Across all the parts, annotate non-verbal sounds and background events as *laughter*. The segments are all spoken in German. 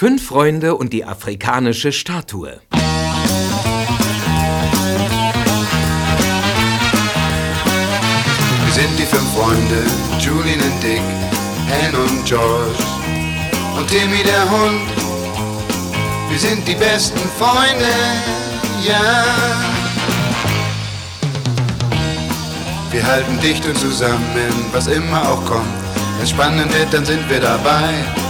Fünf Freunde und die afrikanische Statue. Wir sind die fünf Freunde, Julian und Dick, Anne und George und Timmy der Hund. Wir sind die besten Freunde, ja. Wir halten dicht und zusammen, was immer auch kommt. Wenn es spannend wird, dann sind wir dabei.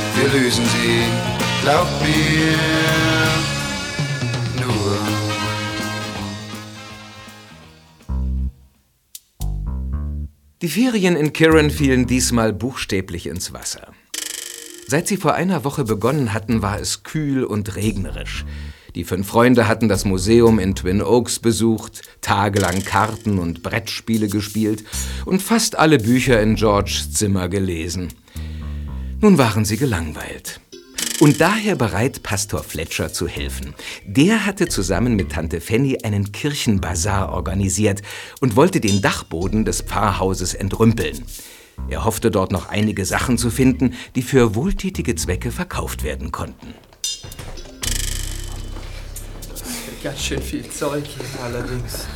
wir lösen sie, glaub mir. Die Ferien in Kirin fielen diesmal buchstäblich ins Wasser. Seit sie vor einer Woche begonnen hatten, war es kühl und regnerisch. Die fünf Freunde hatten das Museum in Twin Oaks besucht, tagelang Karten und Brettspiele gespielt und fast alle Bücher in Georges Zimmer gelesen. Nun waren sie gelangweilt. Und daher bereit, Pastor Fletcher zu helfen. Der hatte zusammen mit Tante Fanny einen Kirchenbazar organisiert und wollte den Dachboden des Pfarrhauses entrümpeln. Er hoffte dort noch einige Sachen zu finden, die für wohltätige Zwecke verkauft werden konnten. Ganz schön viel Zeug hier allerdings.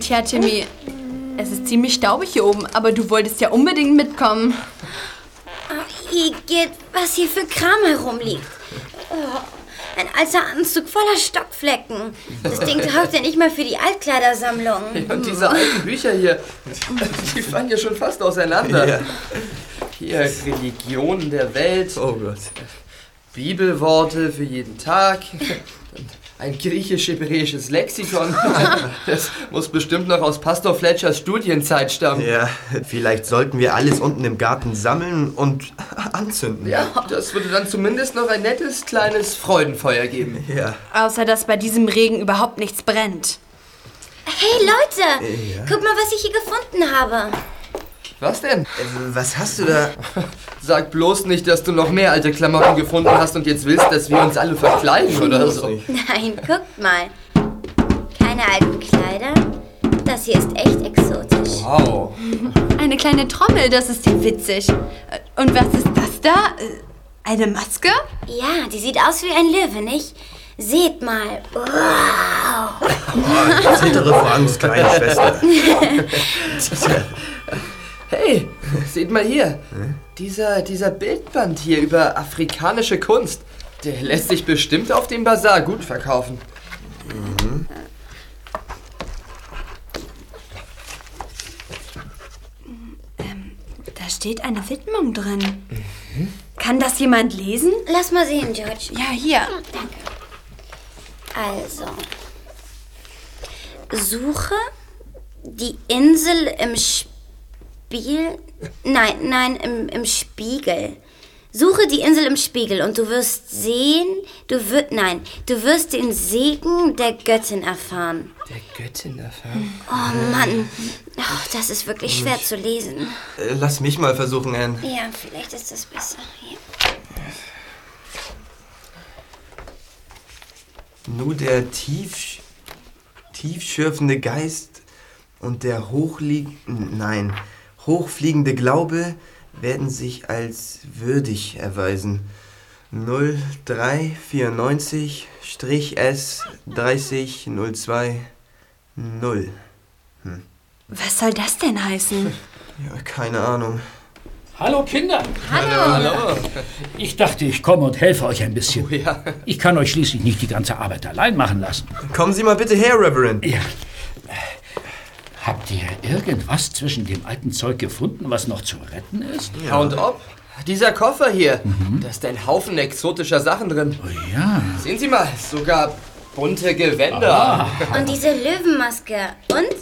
Tja, Timmy, es ist ziemlich staubig hier oben, aber du wolltest ja unbedingt mitkommen. Ach, Igitt, was hier für Kram herumliegt. Oh, ein alter Anzug voller Stockflecken. Das Ding taugt ja nicht mal für die Altkleidersammlung. Und diese alten Bücher hier, die fallen ja schon fast auseinander. Ja. Hier, Religionen der Welt, Oh Gott. Bibelworte für jeden Tag, ein griechisch-hebräisches Lexikon. *laughs* Das muss bestimmt noch aus Pastor Fletchers Studienzeit stammen. Ja, vielleicht sollten wir alles unten im Garten sammeln und *laughs* anzünden. Ja, das würde dann zumindest noch ein nettes kleines Freudenfeuer geben. Ja. Außer, dass bei diesem Regen überhaupt nichts brennt. Hey Leute, guck mal, was ich hier gefunden habe. Was denn? Äh, Was hast du da? *laughs* Sag bloß nicht, dass du noch mehr alte Klamotten gefunden hast und jetzt willst, dass wir uns alle verkleiden oder so. Nein, guckt mal. Keine alten Kleider. Das hier ist echt exotisch. Wow. *laughs* Eine kleine Trommel, das ist ja witzig. Äh, Und was ist das da? Äh, Eine Maske? Ja, die sieht aus wie ein Löwe, nicht? Seht mal. Wow. *laughs* Oh, zittere vor Angst, kleine Schwester. Hey, *laughs* seht mal hier. Dieser, dieser Bildband hier über afrikanische Kunst. Der lässt sich bestimmt auf dem Bazar gut verkaufen. Da steht eine Widmung drin. Kann das jemand lesen? Lass mal sehen, George. Ja, hier. Also. Suche die Insel im Spiel. Nein, nein, im, im Spiegel. Suche die Insel im Spiegel und du wirst sehen, du wirst, nein, du wirst den Segen der Göttin erfahren. Der Göttin erfahren. Oh Mann, oh, das ist wirklich schwer zu lesen. Äh, Lass mich mal versuchen, Anne. Ja, vielleicht ist das besser. Hier. Nur der tief, tiefschürfende Geist und der hochlieg nein, hochfliegende Glaube werden sich als würdig erweisen. 0394-S 3002 0. Was soll das denn heißen? *laughs* Ja, keine Ahnung. Hallo Kinder! Hallo. Ich dachte, ich komme und helfe euch ein bisschen. Oh ja. Ich kann euch schließlich nicht die ganze Arbeit allein machen lassen. Kommen Sie mal bitte her, Reverend. Ja. Habt ihr irgendwas zwischen dem alten Zeug gefunden, was noch zu retten ist? Ja. Und ob? Dieser Koffer hier, da ist ein Haufen exotischer Sachen drin. Oh ja. Sehen Sie mal, sogar bunte Gewänder. Und diese Löwenmaske. Und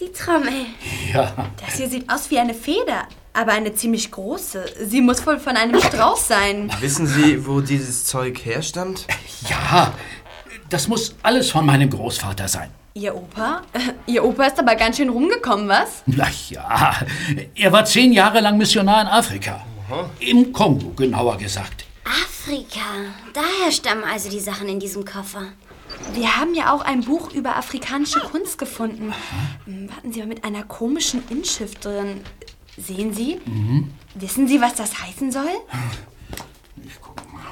die Trommel. Ja, Das hier sieht aus wie eine Feder, aber eine ziemlich große. Sie muss wohl von einem Strauß sein. Wissen Sie, wo dieses Zeug herstammt? ja, das muss alles von meinem Großvater sein. Ihr Opa? *laughs* Ihr Opa ist aber ganz schön rumgekommen, was? Na ja, er war zehn Jahre lang Missionar in Afrika. Im Kongo, genauer gesagt. Afrika. Daher stammen also die Sachen in diesem Koffer. Wir haben ja auch ein Buch über afrikanische Kunst gefunden. Hm, Warten Sie mal, mit einer komischen Inschrift drin. Sehen Sie? Wissen Sie, was das heißen soll? Ich guck mal.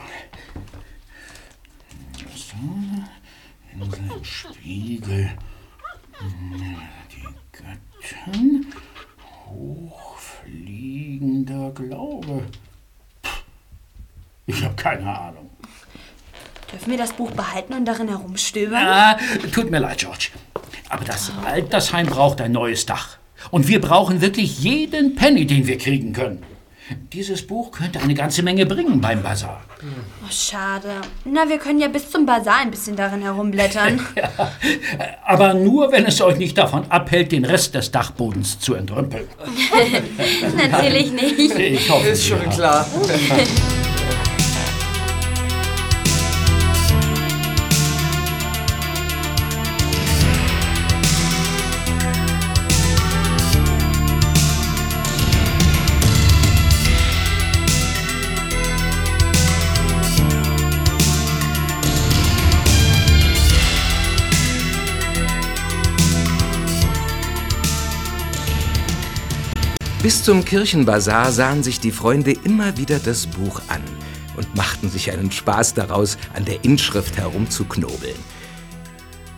So, Im Spiegel. Die Göttin. Hochfliegender Glaube. Ich habe keine Ahnung. Dürfen wir das Buch behalten und darin herumstöbern? Ah, tut mir leid, George. Aber das Altersheim braucht ein neues Dach. Und wir brauchen wirklich jeden Penny, den wir kriegen können. Dieses Buch könnte eine ganze Menge bringen beim Bazar. Oh, schade. Na, wir können ja bis zum Bazar ein bisschen darin herumblättern. *laughs* Aber nur, wenn es euch nicht davon abhält, den Rest des Dachbodens zu entrümpeln. *laughs* Natürlich nicht. Ich hoffe, Ist schon ja. klar. *laughs* Bis zum Kirchenbazar sahen sich die Freunde immer wieder das Buch an und machten sich einen Spaß daraus, an der Inschrift herumzuknobeln.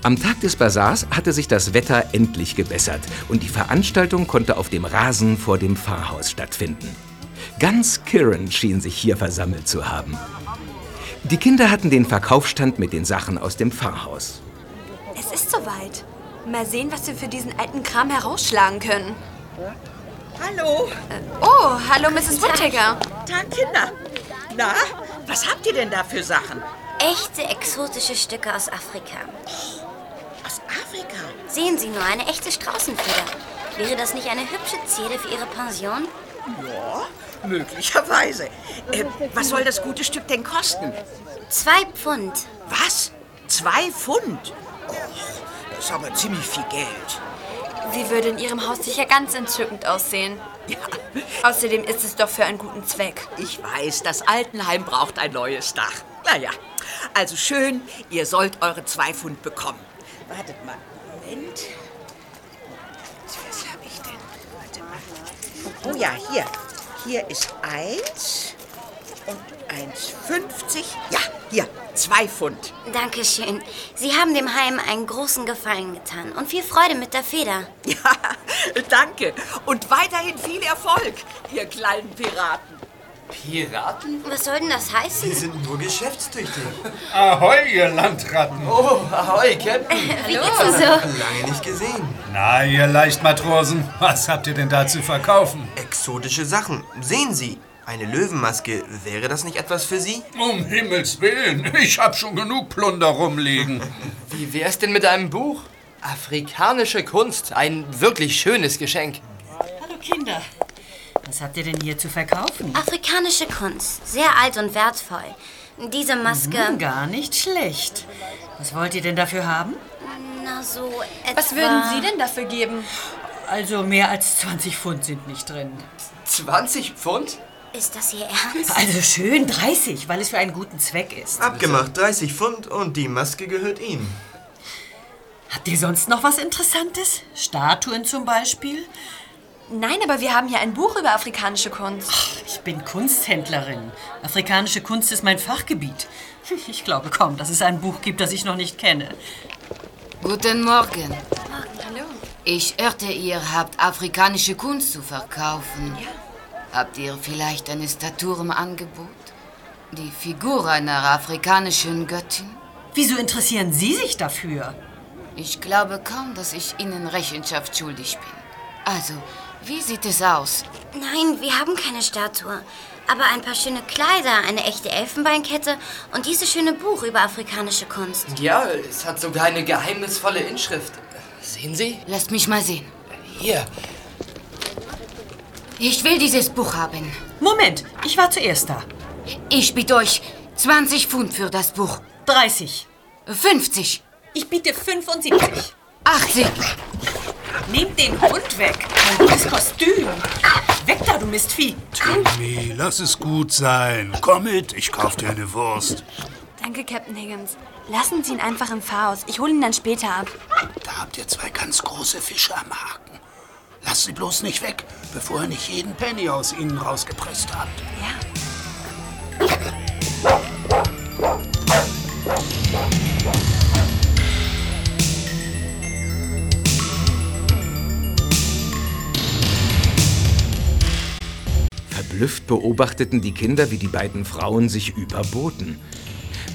Am Tag des Bazars hatte sich das Wetter endlich gebessert und die Veranstaltung konnte auf dem Rasen vor dem Pfarrhaus stattfinden. Ganz Kirin schien sich hier versammelt zu haben. Die Kinder hatten den Verkaufsstand mit den Sachen aus dem Pfarrhaus. Es ist soweit. Mal sehen, was wir für diesen alten Kram herausschlagen können. Hallo, Oh, hallo, Mrs. Whittaker. Tag Kinder. Na, was habt ihr denn da für Sachen? Echte exotische Stücke aus Afrika. Aus Afrika? Sehen Sie nur, eine echte Straußenfeder. Wäre das nicht eine hübsche Zierde für Ihre Pension? Ja, möglicherweise. Äh, was soll das gute Stück denn kosten? Zwei Pfund. Was? Zwei Pfund? Och, das ist aber ziemlich viel Geld. Sie würde in Ihrem Haus sicher ganz entzückend aussehen. Ja, Außerdem ist es doch für einen guten Zweck. ich weiß, das Altenheim braucht ein neues Dach. Naja, also schön, ihr sollt eure zwei Pfund bekommen. Wartet mal, Moment. Was habe ich denn? Warte mal. Oh ja, hier. Hier ist eins und 1,50. Ja, hier, zwei Pfund. Dankeschön. Sie haben dem Heim einen großen Gefallen getan und viel Freude mit der Feder. *laughs* Ja, danke. Und weiterhin viel Erfolg, ihr kleinen Piraten. Piraten? Was soll denn das heißen? Die sind nur geschäftstüchtig. *laughs* Ahoi, ihr Landratten. Oh, ahoi, Captain. *laughs* Wie geht's denn so? Lange nicht gesehen. Na, ihr Leichtmatrosen, was habt ihr denn da zu verkaufen? Exotische Sachen. Sehen Sie, eine Löwenmaske. Wäre das nicht etwas für Sie? Um Himmels Willen, ich hab schon genug Plunder rumliegen. *laughs* Wie wär's denn mit einem Buch? Afrikanische Kunst. Ein wirklich schönes Geschenk. Hallo Kinder. Was habt ihr denn hier zu verkaufen? Afrikanische Kunst. Sehr alt und wertvoll. Diese Maske. Hm, gar nicht schlecht. Was wollt ihr denn dafür haben? Na, so etwa. Was würden Sie denn dafür geben? Also mehr als 20 Pfund sind nicht drin. 20 Pfund? Ist das Ihr Ernst? Also schön 30, weil es für einen guten Zweck ist. Abgemacht, 30 Pfund und die Maske gehört Ihnen. Habt ihr sonst noch was Interessantes? Statuen zum Beispiel? Nein, aber wir haben hier ein Buch über afrikanische Kunst. Ich bin Kunsthändlerin. Afrikanische Kunst ist mein Fachgebiet. *laughs* Ich glaube kaum, dass es ein Buch gibt, das ich noch nicht kenne. Guten Morgen. Hallo. Ich hörte, ihr habt afrikanische Kunst zu verkaufen. Habt ihr vielleicht eine Statue im Angebot? Die Figur einer afrikanischen Göttin? Wieso interessieren Sie sich dafür? Ich glaube kaum, dass ich Ihnen Rechenschaft schuldig bin. Also, wie sieht es aus? Nein, wir haben keine Statue. aber ein paar schöne Kleider, eine echte Elfenbeinkette und dieses schöne Buch über afrikanische Kunst. Ja, es hat sogar eine geheimnisvolle Inschrift. Sehen Sie? Lasst mich mal sehen. Hier. Ich will dieses Buch haben. Moment, ich war zuerst da. Ich biete euch 20 Pfund für das Buch. 30. 50. Ich biete 75. 80. Nehmt den Hund weg. Mein gutes Kostüm. Weg da, du Mistvieh. Timmy, lass es gut sein. Komm mit, ich kauf dir eine Wurst. Danke, Captain Higgins. Lassen Sie ihn einfach im Pfarrhaus. Ich hole ihn dann später ab. Da habt ihr zwei ganz große Fische am Haken. Lasst sie bloß nicht weg, bevor ihr nicht jeden Penny aus ihnen rausgepresst habt. Verblüfft beobachteten die Kinder, wie die beiden Frauen sich überboten.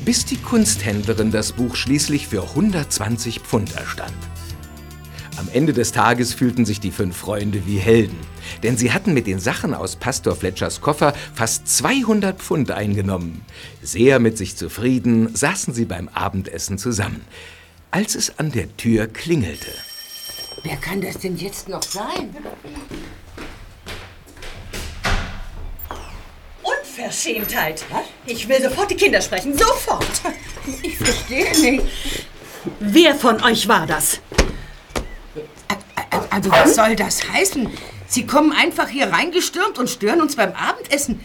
Bis die Kunsthändlerin das Buch schließlich für 120 Pfund erstand. Am Ende des Tages fühlten sich die fünf Freunde wie Helden, denn sie hatten mit den Sachen aus Pastor Fletchers Koffer fast 200 Pfund eingenommen. Sehr mit sich zufrieden saßen sie beim Abendessen zusammen, als es an der Tür klingelte. Wer kann das denn jetzt noch sein? Unverschämtheit. Ich will sofort die Kinder sprechen. Sofort. Ich verstehe nicht. Wer von euch war das? Also was soll das heißen? Sie kommen einfach hier reingestürmt und stören uns beim Abendessen.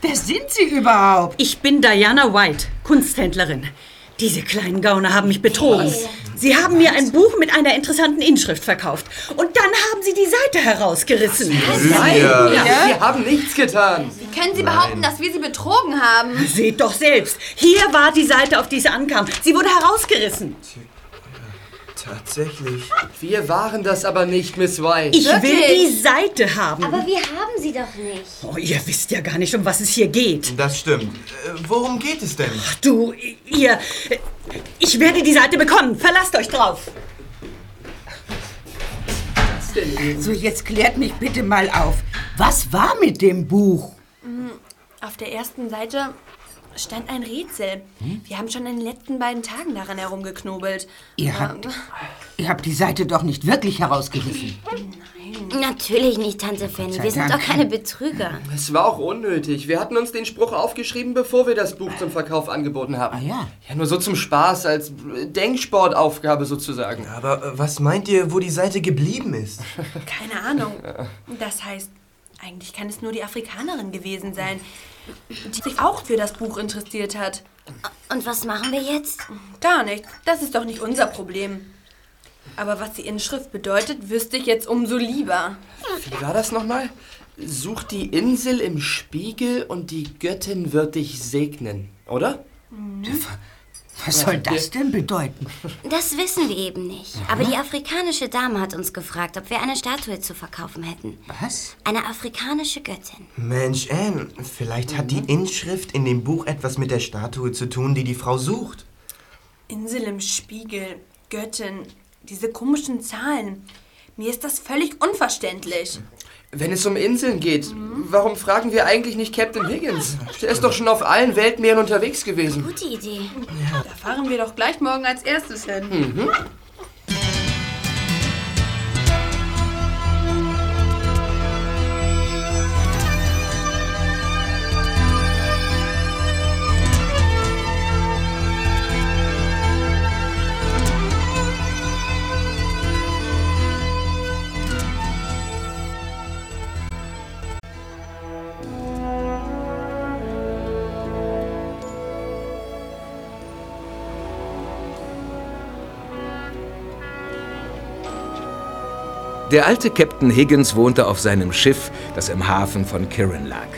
Wer sind Sie überhaupt? Ich bin Diana White, Kunsthändlerin. Diese kleinen Gauner haben mich betrogen. Sie haben mir ein Buch mit einer interessanten Inschrift verkauft. Und dann haben sie die Seite herausgerissen. Nein, Ja. ja. wir haben nichts getan. Wie können Sie behaupten, dass wir Sie betrogen haben? Seht doch selbst. Hier war die Seite, auf die sie ankam. Sie wurde herausgerissen. Tatsächlich. Wir waren das aber nicht, Miss White. Ich will Wirklich? die Seite haben. Aber wir haben sie doch nicht. Oh, ihr wisst ja gar nicht, um was es hier geht. Das stimmt. Äh, worum geht es denn? Du, ihr. Ich werde die Seite bekommen. Verlasst euch drauf. So, jetzt klärt mich bitte mal auf. Was war mit dem Buch? Auf der ersten Seite stand ein Rätsel. Wir haben schon in den letzten beiden Tagen daran herumgeknobelt. Ihr habt, ihr habt die Seite doch nicht wirklich herausgerissen. Natürlich nicht, Tante Fanny. Wir sind Dank. doch keine Betrüger. Es war auch unnötig. Wir hatten uns den Spruch aufgeschrieben, bevor wir das Buch zum Verkauf angeboten haben. Ah ja. Ja, nur so zum Spaß, als Denksportaufgabe sozusagen. Aber äh, was meint ihr, wo die Seite geblieben ist? Keine Ahnung. *laughs* Das heißt, eigentlich kann es nur die Afrikanerin gewesen sein, die sich auch für das Buch interessiert hat. Und was machen wir jetzt? Gar nicht. Das ist doch nicht unser Problem. Aber was die Inschrift bedeutet, wüsste ich jetzt umso lieber. Wie war das nochmal? Such die Insel im Spiegel und die Göttin wird dich segnen, oder? Was soll das denn bedeuten? Das wissen wir eben nicht. Aber die afrikanische Dame hat uns gefragt, ob wir eine Statue zu verkaufen hätten. Was? Eine afrikanische Göttin. Mensch, Anne, vielleicht hat die Inschrift in dem Buch etwas mit der Statue zu tun, die die Frau sucht. Insel im Spiegel, Göttin, diese komischen Zahlen. Mir ist das völlig unverständlich. Wenn es um Inseln geht, warum fragen wir eigentlich nicht Captain Higgins? Der ist doch schon auf allen Weltmeeren unterwegs gewesen. Gute Idee. Da fahren wir doch gleich morgen als erstes hin. Mhm. Der alte Captain Higgins wohnte auf seinem Schiff, das im Hafen von Kirin lag.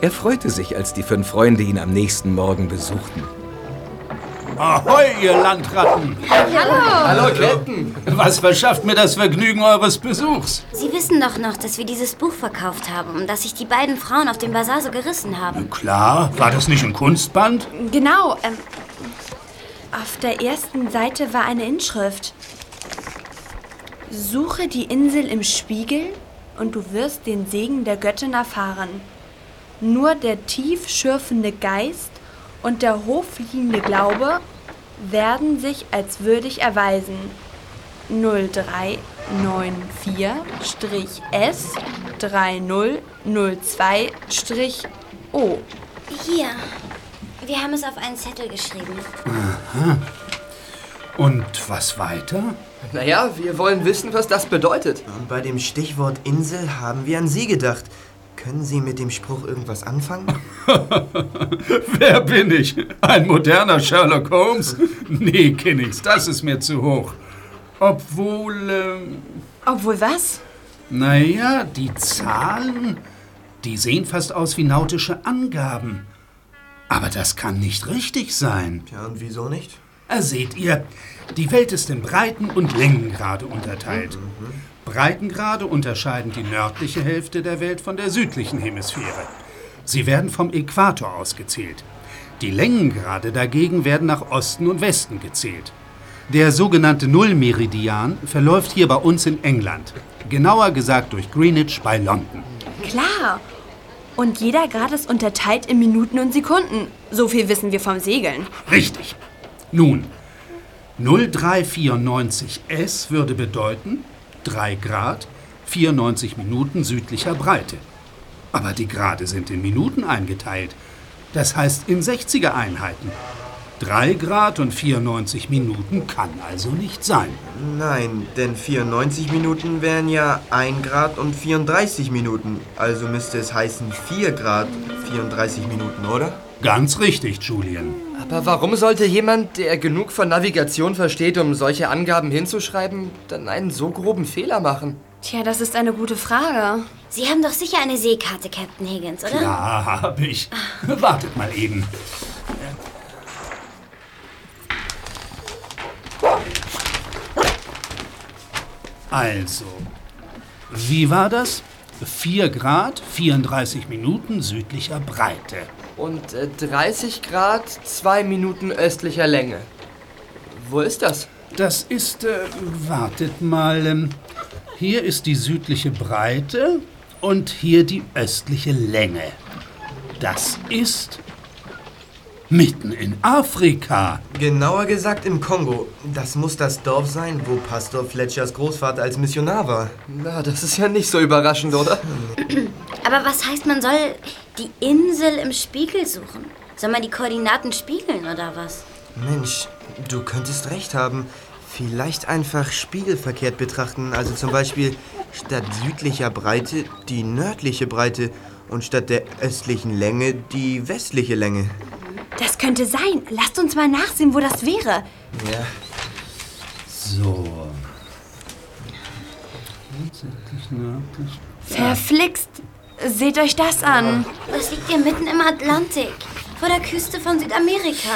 Er freute sich, als die fünf Freunde ihn am nächsten Morgen besuchten. Ahoi, ihr Landratten! Hallo, Captain. Was verschafft mir das Vergnügen eures Besuchs? Sie wissen doch noch, dass wir dieses Buch verkauft haben und dass sich die beiden Frauen auf dem Bazar so gerissen haben. Klar, war das nicht ein Kunstband? Genau. Ähm, auf der ersten Seite war eine Inschrift. Suche die Insel im Spiegel und du wirst den Segen der Göttin erfahren. Nur der tief schürfende Geist und der hochfliegende Glaube werden sich als würdig erweisen. 0394-S 3002-O. Hier. Wir haben es auf einen Zettel geschrieben. Aha. Und was weiter? Naja, wir wollen wissen, was das bedeutet. Und bei dem Stichwort Insel haben wir an Sie gedacht. Können Sie mit dem Spruch irgendwas anfangen? *laughs* Wer bin ich? Ein moderner Sherlock Holmes? Nee, Kinnings, das ist mir zu hoch. Obwohl, ähm, Obwohl was? naja, die Zahlen, die sehen fast aus wie nautische Angaben. Aber das kann nicht richtig sein. Ja, und wieso nicht? Äh, Seht ihr, die Welt ist in Breiten- und Längengrade unterteilt. Breitengrade unterscheiden die nördliche Hälfte der Welt von der südlichen Hemisphäre. Sie werden vom Äquator ausgezählt. Die Längengrade dagegen werden nach Osten und Westen gezählt. Der sogenannte Nullmeridian verläuft hier bei uns in England. Genauer gesagt durch Greenwich bei London. Klar. Und jeder Grad ist unterteilt in Minuten und Sekunden. So viel wissen wir vom Segeln. Richtig. Nun, 0394S würde bedeuten 3 Grad, 94 Minuten südlicher Breite. Aber die Grade sind in Minuten eingeteilt. Das heißt in 60er Einheiten. 3 Grad und 94 Minuten kann also nicht sein. Nein, denn 94 Minuten wären ja 1 Grad und 34 Minuten. Also müsste es heißen 4 Grad 34 Minuten, oder? Ganz richtig, Julian. Aber warum sollte jemand, der genug von Navigation versteht, um solche Angaben hinzuschreiben, dann einen so groben Fehler machen? Tja, das ist eine gute Frage. Sie haben doch sicher eine Seekarte, Captain Higgins, oder? Ja, hab ich. Wartet mal eben. Also, wie war das? 4 Grad, 34 Minuten südlicher Breite. Und äh, 30 Grad, 2 Minuten östlicher Länge. Wo ist das? Das ist, äh, wartet mal, ähm, hier ist die südliche Breite und hier die östliche Länge. Das ist mitten in Afrika. Genauer gesagt im Kongo. Das muss das Dorf sein, wo Pastor Fletchers Großvater als Missionar war. Na, das ist ja nicht so überraschend, oder? Aber was heißt, man soll die Insel im Spiegel suchen? Soll man die Koordinaten spiegeln oder was? Mensch, du könntest recht haben. Vielleicht einfach spiegelverkehrt betrachten. Also zum Beispiel statt südlicher Breite die nördliche Breite und statt der östlichen Länge die westliche Länge. Das könnte sein. Lasst uns mal nachsehen, wo das wäre. Ja. So. Verflixt. Seht euch das an. Das liegt ja mitten im Atlantik, vor der Küste von Südamerika.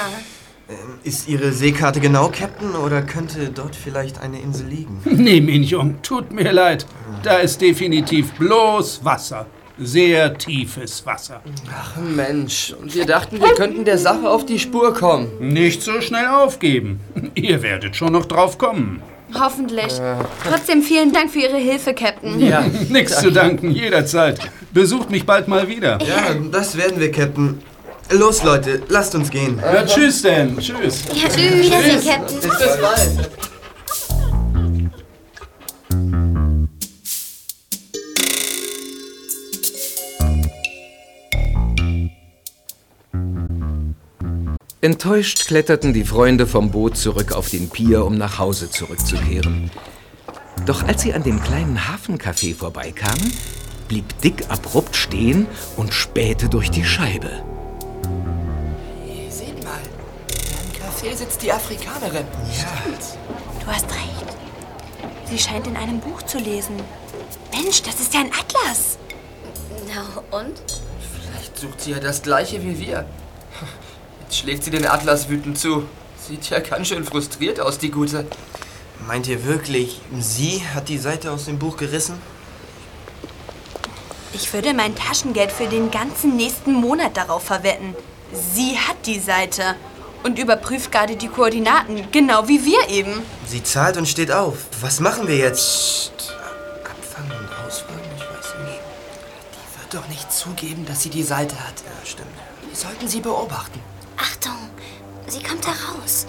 Ist Ihre Seekarte genau, Captain, oder könnte dort vielleicht eine Insel liegen? *laughs* Nee, Mignon, tut mir leid. Da ist definitiv bloß Wasser. Sehr tiefes Wasser. Ach Mensch, und wir dachten, wir könnten der Sache auf die Spur kommen. Nicht so schnell aufgeben. Ihr werdet schon noch drauf kommen. Hoffentlich. Trotzdem vielen Dank für Ihre Hilfe, Captain. Ja, nichts zu danken, jederzeit. Besucht mich bald mal wieder. Ja, das werden wir, Captain. Los, Leute, lasst uns gehen. Ja, tschüss denn. Tschüss. Ja, tschüss. Wiedersehen, Captain. Bis bald. Enttäuscht kletterten die Freunde vom Boot zurück auf den Pier, um nach Hause zurückzukehren. Doch als sie an dem kleinen Hafencafé vorbeikamen, blieb Dick abrupt stehen und spähte durch die Scheibe. Seht mal, im Café sitzt die Afrikanerin. Du hast recht. Sie scheint in einem Buch zu lesen. Mensch, das ist ja ein Atlas. Na und? Vielleicht sucht sie ja das gleiche wie wir. Jetzt schlägt sie den Atlas wütend zu. Sieht ja ganz schön frustriert aus, die Gute. Meint ihr wirklich, sie hat die Seite aus dem Buch gerissen? Ich würde mein Taschengeld für den ganzen nächsten Monat darauf verwetten. Sie hat die Seite und überprüft gerade die Koordinaten, genau wie wir eben. Sie zahlt und steht auf. Was machen wir jetzt? Abfangen und ausfragen? Ich weiß nicht. wird doch nicht zugeben, dass sie die Seite hat. Ja, stimmt. Wir sollten sie beobachten. Achtung, sie kommt heraus.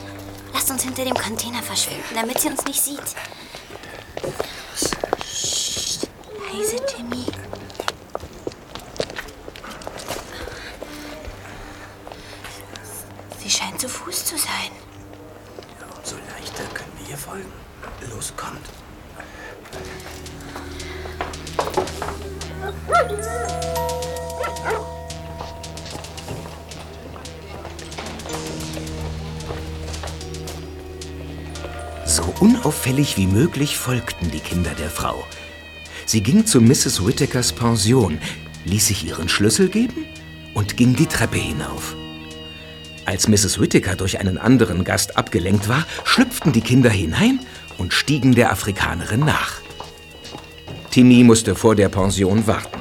Lasst uns hinter dem Container verschwinden, damit sie uns nicht sieht. Leise, Timmy. Sie scheint zu Fuß zu sein. Umso leichter können wir ihr folgen. Los, kommt. Unauffällig wie möglich folgten die Kinder der Frau. Sie ging zu Mrs. Whittakers Pension, ließ sich ihren Schlüssel geben und ging die Treppe hinauf. Als Mrs. Whittaker durch einen anderen Gast abgelenkt war, schlüpften die Kinder hinein und stiegen der Afrikanerin nach. Timmy musste vor der Pension warten.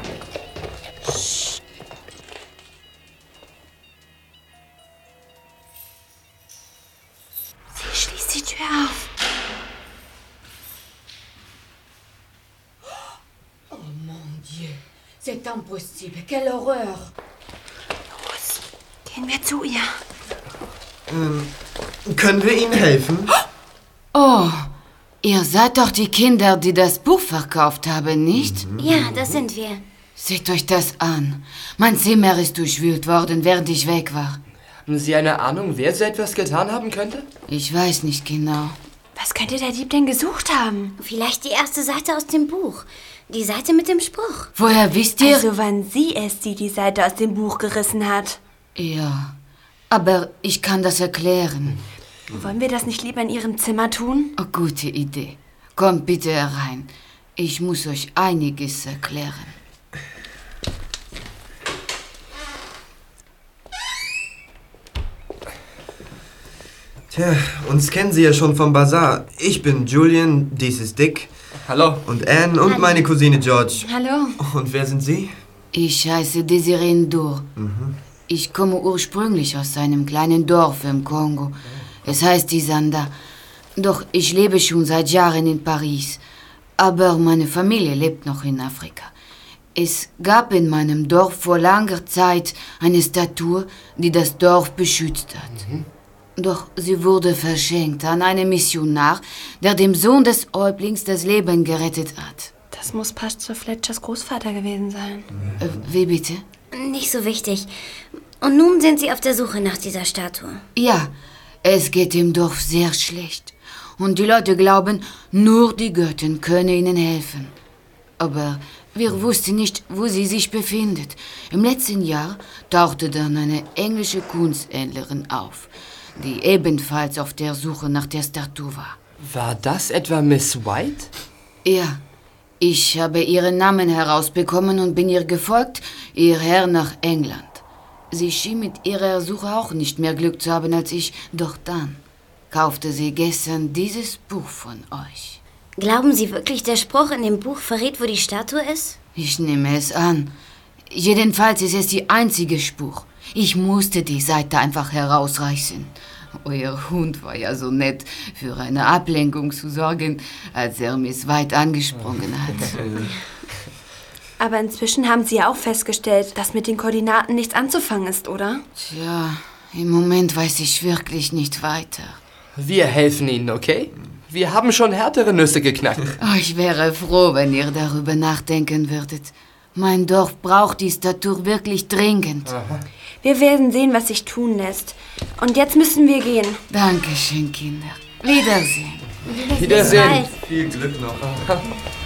Ihr seid doch die Kinder, die das Buch verkauft haben, nicht? Ja, das sind wir. Seht euch das an. Mein Zimmer ist durchwühlt worden, während ich weg war. Haben Sie eine Ahnung, wer so etwas getan haben könnte? Ich weiß nicht genau. Was könnte der Dieb denn gesucht haben? Vielleicht die erste Seite aus dem Buch. Die Seite mit dem Spruch. Woher wisst ihr? Also wann sie es, die die Seite aus dem Buch gerissen hat. Ja, aber ich kann das erklären. Wollen wir das nicht lieber in ihrem Zimmer tun? Oh, gute Idee. Kommt bitte herein. Ich muss euch einiges erklären. Tja, uns kennen Sie ja schon vom Bazar. Ich bin Julian, dies ist Dick. Hallo. Und Anne und meine Cousine George. Hallo. Und wer sind Sie? Ich heiße Desiree Ndour. Ich komme ursprünglich aus einem kleinen Dorf im Kongo. Es heißt Isanda. Doch ich lebe schon seit Jahren in Paris. Aber meine Familie lebt noch in Afrika. Es gab in meinem Dorf vor langer Zeit eine Statue, die das Dorf beschützt hat. Doch sie wurde verschenkt an einen Missionar, der dem Sohn des Häuptlings das Leben gerettet hat. Das muss Pastor Fletchers Großvater gewesen sein. Äh, wie bitte? Nicht so wichtig. Und nun sind Sie auf der Suche nach dieser Statue. Ja, es geht im Dorf sehr schlecht. Und die Leute glauben, nur die Göttin könne ihnen helfen. Aber wir wussten nicht, wo sie sich befindet. Im letzten Jahr tauchte dann eine englische Kunsthändlerin auf, die ebenfalls auf der Suche nach der Statue war. War das etwa Miss White? Ja, ich habe ihren Namen herausbekommen und bin ihr gefolgt, ihr Herr nach England. Sie schien mit ihrer Suche auch nicht mehr Glück zu haben als ich, doch dann kaufte sie gestern dieses Buch von euch. Glauben Sie wirklich, der Spruch in dem Buch verrät, wo die Statue ist? Ich nehme es an. Jedenfalls ist es die einzige Spur. Ich musste die Seite einfach herausreißen. Euer Hund war ja so nett, für eine Ablenkung zu sorgen, als er Miss White angesprungen hat. *laughs* Aber inzwischen haben Sie ja auch festgestellt, dass mit den Koordinaten nichts anzufangen ist, oder? Tja, im Moment weiß ich wirklich nicht weiter. Wir helfen Ihnen, okay? Wir haben schon härtere Nüsse geknackt. Oh, ich wäre froh, wenn ihr darüber nachdenken würdet. Mein Dorf braucht die Statur wirklich dringend. Wir werden sehen, was sich tun lässt. Und jetzt müssen wir gehen. Dankeschön, Kinder. Wiedersehen. Wiedersehen. Viel Glück noch. *laughs*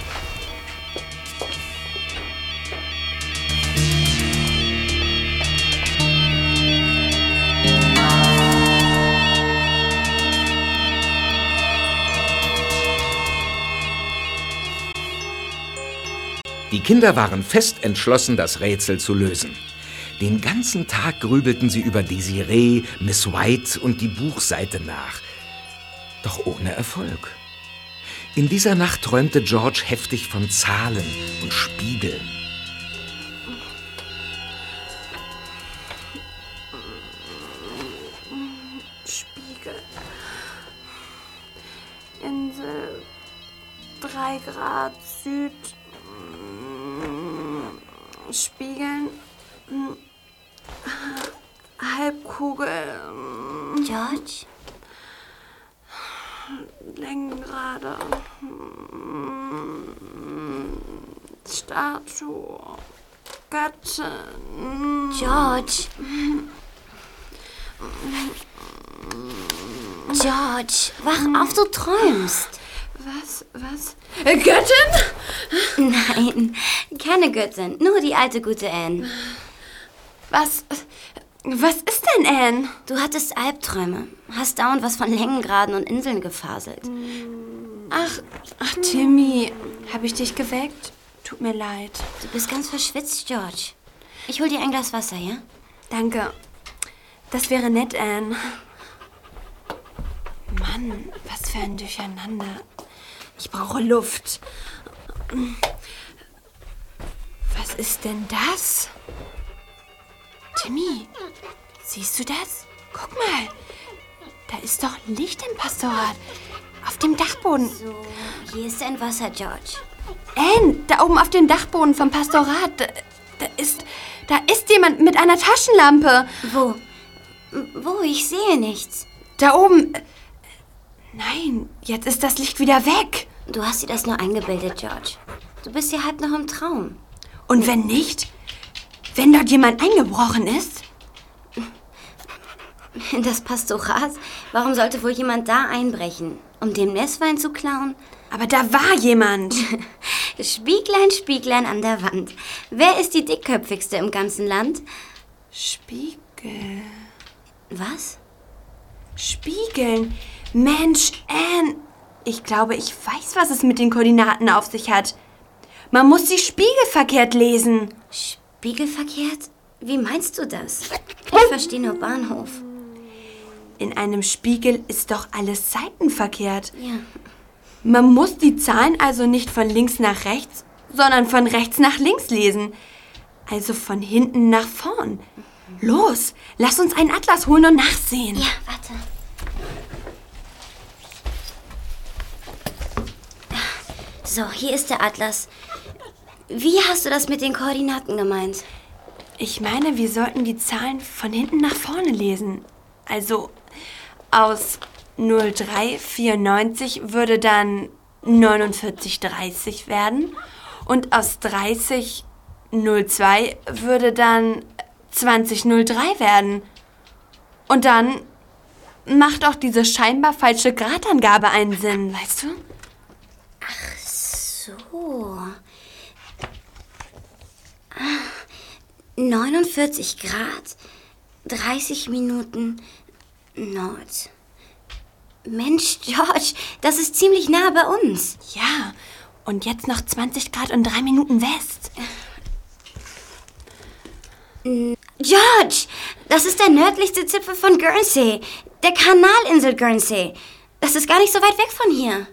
Die Kinder waren fest entschlossen, das Rätsel zu lösen. Den ganzen Tag grübelten sie über Desiree, Miss White und die Buchseite nach. Doch ohne Erfolg. In dieser Nacht träumte George heftig von Zahlen und Spiegeln. Spiegel. Insel. 3 Grad Süd. Spiegeln. hm, Halbkugel. hm, George? Längengrade. hm, Statue. Göttin. George. George, wach auf, du träumst. Was, was? Äh, Göttin? Nein, keine Göttin, nur die alte gute Anne. Was, was ist denn Anne? Du hattest Albträume, hast dauernd was von Längengraden und Inseln gefaselt. Ach, ach, Timmy, habe ich dich geweckt? Tut mir leid. Du bist ganz verschwitzt, George. Ich hol dir ein Glas Wasser, ja? Danke. Das wäre nett, Anne. Mann, was für ein Durcheinander. Ich brauche Luft. Was ist denn das? Timmy, siehst du das? Guck mal. Da ist doch Licht im Pastorat. Auf dem Dachboden. So, hier ist dein Wasser, George. Anne, da oben auf dem Dachboden vom Pastorat. Da, da ist. Da ist jemand mit einer Taschenlampe. Wo? Wo? Ich sehe nichts. Da oben. Nein, jetzt ist das Licht wieder weg. Du hast dir das nur eingebildet, George. Du bist ja halb noch im Traum. Und wenn nicht? Wenn dort jemand eingebrochen ist? Das Pastorat? Warum sollte wohl jemand da einbrechen? Um den Messwein zu klauen? Aber da war jemand. *laughs* Spieglein, Spieglein an der Wand. Wer ist die dickköpfigste im ganzen Land? Spiegel. Was? Spiegeln. Mensch, Anne. Ich glaube, ich weiß, was es mit den Koordinaten auf sich hat. Man muss sie spiegelverkehrt lesen. Spiegelverkehrt? Wie meinst du das? Ich verstehe nur Bahnhof. In einem Spiegel ist doch alles seitenverkehrt. Ja. Man muss die Zahlen also nicht von links nach rechts, sondern von rechts nach links lesen. Also von hinten nach vorn. Los, lass uns einen Atlas holen und nachsehen. Ja, warte. So, hier ist der Atlas. Wie hast du das mit den Koordinaten gemeint? Ich meine, wir sollten die Zahlen von hinten nach vorne lesen. Also aus 0394 würde dann 4930 werden und aus 3002 würde dann 2003 werden. Und dann macht auch diese scheinbar falsche Gradangabe einen Sinn, weißt du? So. Ah, 49 Grad, 30 Minuten Nord. Mensch, *laughs* George, das ist ziemlich nah bei uns. Ja, und jetzt noch 20 Grad und 3 Minuten West. George, das ist der nördlichste Zipfel von Guernsey. Der Kanalinsel Guernsey. Das ist gar nicht so weit weg von hier.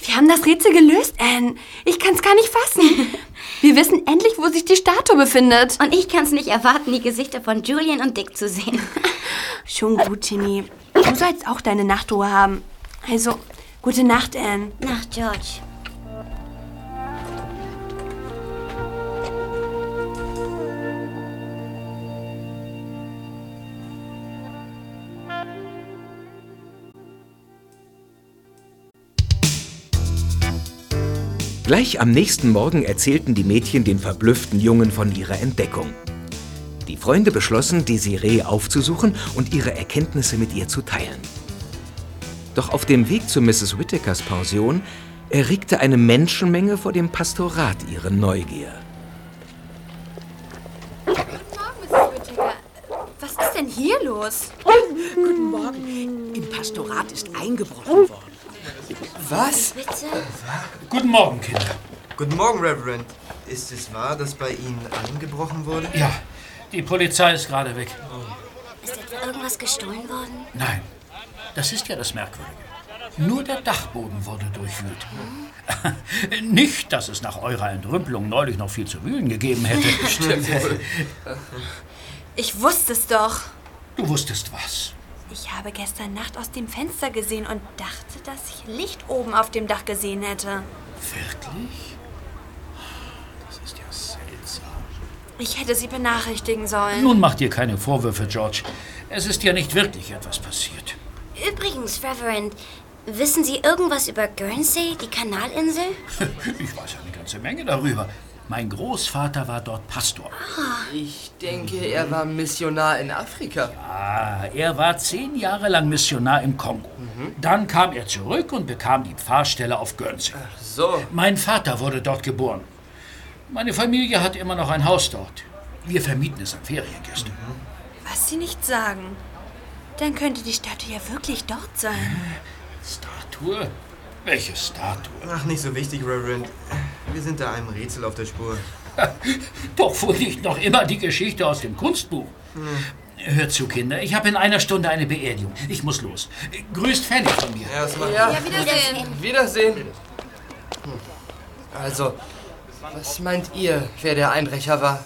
Wir haben das Rätsel gelöst, Anne. Ich kann es gar nicht fassen. *laughs* Wir wissen endlich, wo sich die Statue befindet. Und ich kann es nicht erwarten, die Gesichter von Julian und Dick zu sehen. *laughs* Schon gut, Timmy. Du sollst auch deine Nachtruhe haben. Also, gute Nacht, Anne. Nacht, George. Gleich am nächsten Morgen erzählten die Mädchen den verblüfften Jungen von ihrer Entdeckung. Die Freunde beschlossen, Desiree aufzusuchen und ihre Erkenntnisse mit ihr zu teilen. Doch auf dem Weg zu Mrs. Whittakers Pension erregte eine Menschenmenge vor dem Pastorat ihre Neugier. Was ist denn hier los? Guten Morgen. Im Pastorat ist eingebrochen worden. Was? Bitte? Guten Morgen, Kinder. Guten Morgen, Reverend. Ist es wahr, dass bei Ihnen eingebrochen wurde? Ja, die Polizei ist gerade weg. Ist etwa irgendwas gestohlen worden? Nein, das ist ja das Merkwürdige. Nur der Dachboden wurde durchwühlt. *laughs* Nicht, dass es nach eurer Entrümpelung neulich noch viel zu wühlen gegeben hätte. *laughs* Stimmt. Ich wusste es doch. Du wusstest was. Ich habe gestern Nacht aus dem Fenster gesehen und dachte, dass ich Licht oben auf dem Dach gesehen hätte. Wirklich? Das ist ja seltsam. Ich hätte sie benachrichtigen sollen. Nun mach dir keine Vorwürfe, George. Es ist ja nicht wirklich etwas passiert. Übrigens, Reverend, wissen Sie irgendwas über Guernsey, die Kanalinsel? *laughs* Ich weiß eine ganze Menge darüber. Mein Großvater war dort Pastor. Ich denke, er war Missionar in Afrika. Ah, er war zehn Jahre lang Missionar im Kongo. Dann kam er zurück und bekam die Pfarrstelle auf Guernsey. So. Mein Vater wurde dort geboren. Meine Familie hat immer noch ein Haus dort. Wir vermieten es an Feriengäste. Was Sie nicht sagen. Dann könnte die Statue ja wirklich dort sein. Statue? Welche Statue? Ach, nicht so wichtig, Reverend. Wir sind da einem Rätsel auf der Spur. *laughs* Doch wohl nicht noch immer die Geschichte aus dem Kunstbuch. Hört zu, Kinder. Ich habe in einer Stunde eine Beerdigung. Ich muss los. Grüßt Fanny von mir. Ja, das macht Ja, Wiedersehen. Wiedersehen. Hm. Also, was meint ihr, wer der Einbrecher war?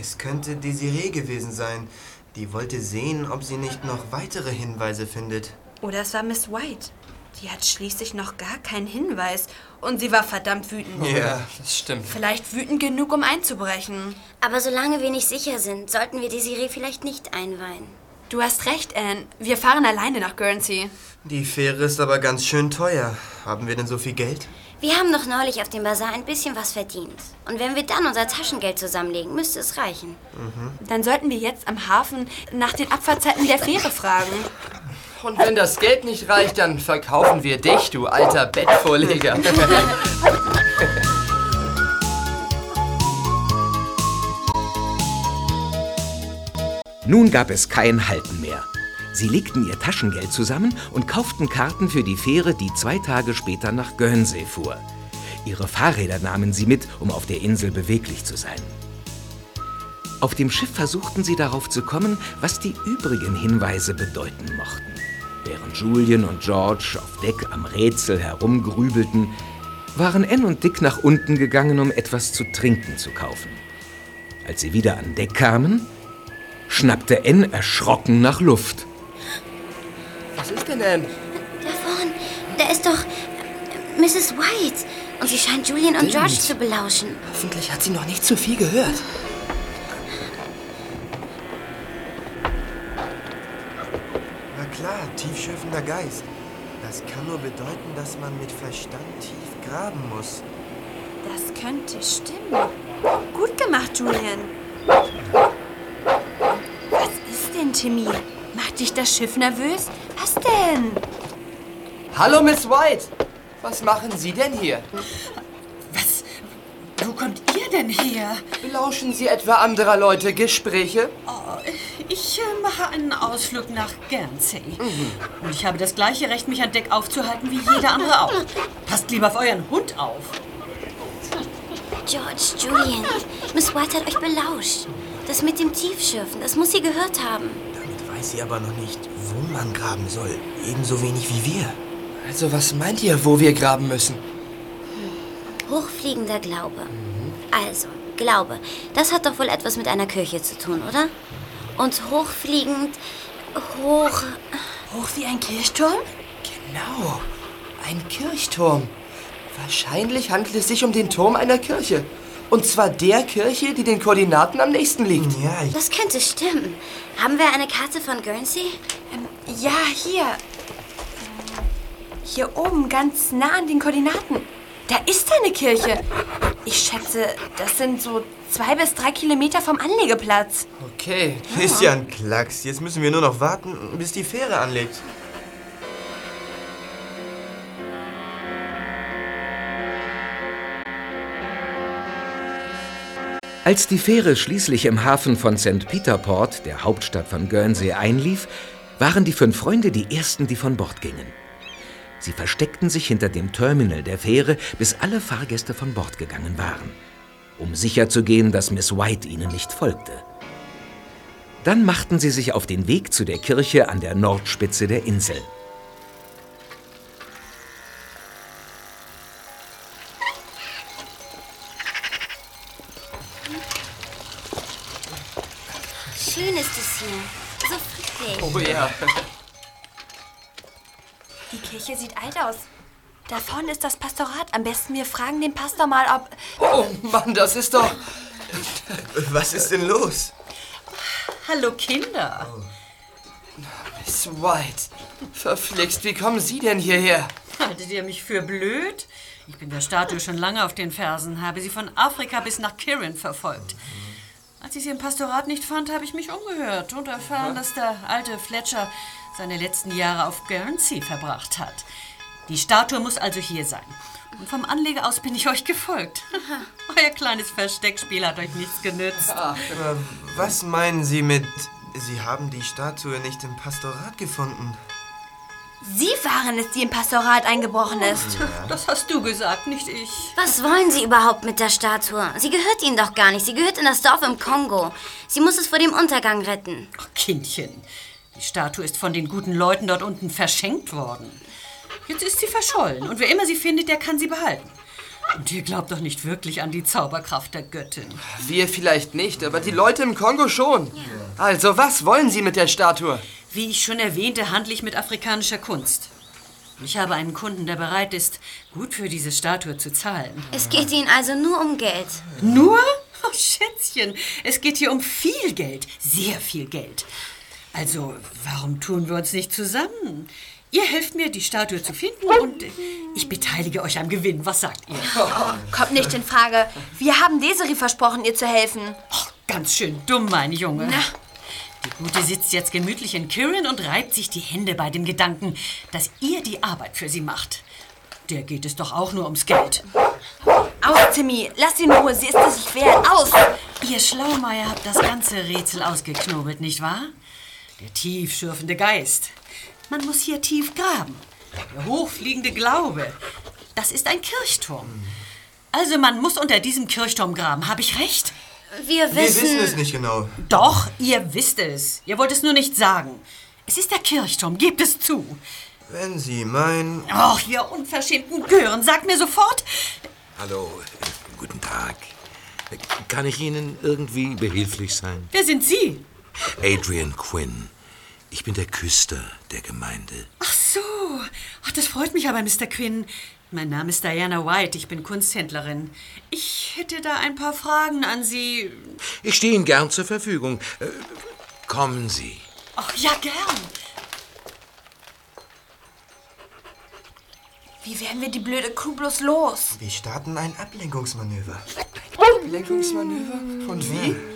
Es könnte Desiree gewesen sein. Die wollte sehen, ob sie nicht noch weitere Hinweise findet. Oder es war Miss White. Die hat schließlich noch gar keinen Hinweis. Und sie war verdammt wütend. Ja, das stimmt. Vielleicht wütend genug, um einzubrechen. Aber solange wir nicht sicher sind, sollten wir Desiree vielleicht nicht einweihen. Du hast recht, Anne. Wir fahren alleine nach Guernsey. Die Fähre ist aber ganz schön teuer. Haben wir denn so viel Geld? Wir haben noch neulich auf dem Bazar ein bisschen was verdient. Und wenn wir dann unser Taschengeld zusammenlegen, müsste es reichen. Dann sollten wir jetzt am Hafen nach den Abfahrtzeiten der Fähre fragen. Und wenn das Geld nicht reicht, dann verkaufen wir dich, du alter Bettvorleger. *laughs* Nun gab es kein Halten mehr. Sie legten ihr Taschengeld zusammen und kauften Karten für die Fähre, die zwei Tage später nach Guernsey fuhr. Ihre Fahrräder nahmen sie mit, um auf der Insel beweglich zu sein. Auf dem Schiff versuchten sie darauf zu kommen, was die übrigen Hinweise bedeuten mochten. Während Julian und George auf Deck am Rätsel herumgrübelten, waren Anne und Dick nach unten gegangen, um etwas zu trinken zu kaufen. Als sie wieder an Deck kamen, schnappte Anne erschrocken nach Luft. Was ist denn, Anne? Da vorn, da ist doch äh, Mrs. White. Und sie scheint Julian und. George zu belauschen. Hoffentlich hat sie noch nicht zu viel gehört. Klar, tiefschürfender Geist. Das kann nur bedeuten, dass man mit Verstand tief graben muss. Das könnte stimmen. Gut gemacht, Julian. Was ist denn, Timmy? Macht dich das Schiff nervös? Was denn? Hallo, Miss White. Was machen Sie denn hier? Was? Wo kommt ihr denn her? Belauschen Sie etwa anderer Leute Gespräche? Oh, ich äh, mache einen Ausflug nach Guernsey. Und ich habe das gleiche Recht, mich an Deck aufzuhalten wie jeder andere auch. Passt lieber auf euren Hund auf. George, Julian, Miss White hat euch belauscht. Das mit dem Tiefschürfen, das muss sie gehört haben. Damit weiß sie aber noch nicht, wo man graben soll. Ebenso wenig wie wir. Also, was meint ihr, wo wir graben müssen? Hochfliegender Glaube. Also, Glaube, das hat doch wohl etwas mit einer Kirche zu tun, oder? Und hochfliegend, hoch... Hoch wie ein Kirchturm? Genau, ein Kirchturm. Wahrscheinlich handelt es sich um den Turm einer Kirche. Und zwar der Kirche, die den Koordinaten am nächsten liegt. Ja, Das könnte stimmen. Haben wir eine Karte von Guernsey? Ähm, ja, hier. Hier oben, ganz nah an den Koordinaten. Da ist eine Kirche. Ich schätze, das sind so zwei bis drei Kilometer vom Anlegeplatz. Okay, Ist ja ein Klacks. Jetzt müssen wir nur noch warten, bis die Fähre anlegt. Als die Fähre schließlich im Hafen von St. Peter Port, der Hauptstadt von Guernsey, einlief, waren die fünf Freunde die ersten, die von Bord gingen. Sie versteckten sich hinter dem Terminal der Fähre, bis alle Fahrgäste von Bord gegangen waren, um sicherzugehen, dass Miss White ihnen nicht folgte. Dann machten sie sich auf den Weg zu der Kirche an der Nordspitze der Insel. Schön ist es hier. So friedlich. oh ja. Kirche sieht alt aus. Da vorne ist das Pastorat. Am besten wir fragen den Pastor mal, ob... Oh Mann, das ist doch... Was ist denn los? Hallo Kinder. Miss White, verflixt, wie kommen Sie denn hierher? Haltet ihr mich für blöd? Ich bin der Statue schon lange auf den Fersen, habe sie von Afrika bis nach Kirin verfolgt. Als ich sie im Pastorat nicht fand, habe ich mich umgehört und erfahren, dass der alte Fletcher seine letzten Jahre auf Guernsey verbracht hat. Die Statue muss also hier sein. Und vom Anleger aus bin ich euch gefolgt. *laughs* Euer kleines Versteckspiel hat euch nichts genützt. Aber was meinen Sie mit, Sie haben die Statue nicht im Pastorat gefunden? Sie waren es, die im Pastorat eingebrochen ist. Das hast du gesagt, nicht ich. Was wollen Sie überhaupt mit der Statue? Sie gehört Ihnen doch gar nicht. Sie gehört in das Dorf im Kongo. Sie muss es vor dem Untergang retten. Ach, Kindchen, die Statue ist von den guten Leuten dort unten verschenkt worden. Jetzt ist sie verschollen und wer immer sie findet, der kann sie behalten. Und ihr glaubt doch nicht wirklich an die Zauberkraft der Göttin. Wir vielleicht nicht, aber die Leute im Kongo schon. Also, was wollen Sie mit der Statue? Wie ich schon erwähnte, handle ich mit afrikanischer Kunst. Ich habe einen Kunden, der bereit ist, gut für diese Statue zu zahlen. Es geht Ihnen also nur um Geld. Nur? Oh, Schätzchen, es geht hier um viel Geld. Sehr viel Geld. Also, warum tun wir uns nicht zusammen? Ihr helft mir, die Statue zu finden und äh, ich beteilige euch am Gewinn. Was sagt ihr? Kommt nicht in Frage. Wir haben Desiree versprochen, ihr zu helfen. Ganz schön dumm, mein Junge. Die Gute sitzt jetzt gemütlich in Kirin und reibt sich die Hände bei dem Gedanken, dass ihr die Arbeit für sie macht. Der geht es doch auch nur ums Geld. Aus, Timmy. Lass sie in Ruhe. Sie ist es sich wert. Aus. Ihr Schlaumeier habt das ganze Rätsel ausgeknobelt, nicht wahr? Der tiefschürfende Geist. Man muss hier tief graben. Der hochfliegende Glaube. Das ist ein Kirchturm. Also man muss unter diesem Kirchturm graben. Habe ich recht? Wir Wir wissen es nicht genau. Doch, ihr wisst es. Ihr wollt es nur nicht sagen. Es ist der Kirchturm, gebt es zu. Wenn Sie meinen... Ach, ihr unverschämten Gören, sagt mir sofort. Hallo, guten Tag. Kann ich Ihnen irgendwie behilflich sein? Wer sind Sie? Adrian Quinn. Ich bin der Küster der Gemeinde. Ach so. Ach, das freut mich aber, Mr. Quinn. Mein Name ist Diana White, ich bin Kunsthändlerin. Ich hätte da ein paar Fragen an Sie. Ich stehe Ihnen gern zur Verfügung. Äh, kommen Sie. Ach, ja, gern. Wie werden wir die blöde Kuh bloß los? Wir starten ein Ablenkungsmanöver. Ablenkungsmanöver? Und wie?